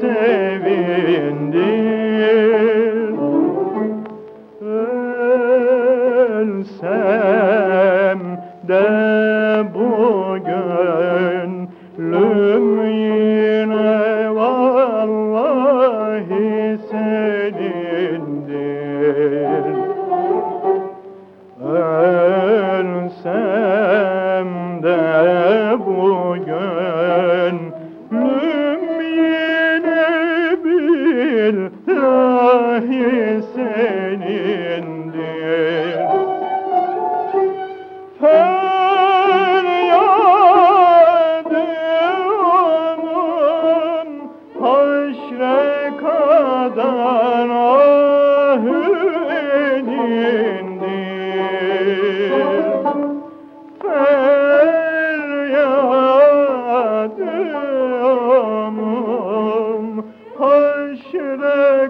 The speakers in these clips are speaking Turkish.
sevindir Ölsem de bu gönlüm yine vallahi senindir. Ölsem de bu senindir. Feryadım haşre kadar ahü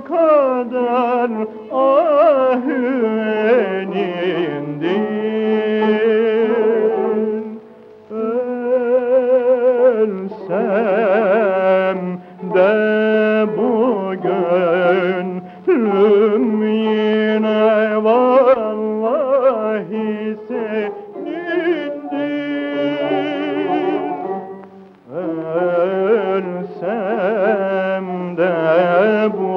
kadar ahü enindir Ölsem de bu gönlüm yine vallahi senindir. Ölsem de bu